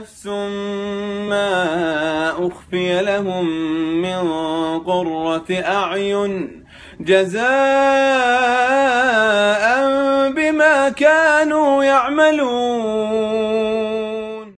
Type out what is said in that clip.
نفس ما أخفي لهم من قرة أعين جزاء بما كانوا يعملون.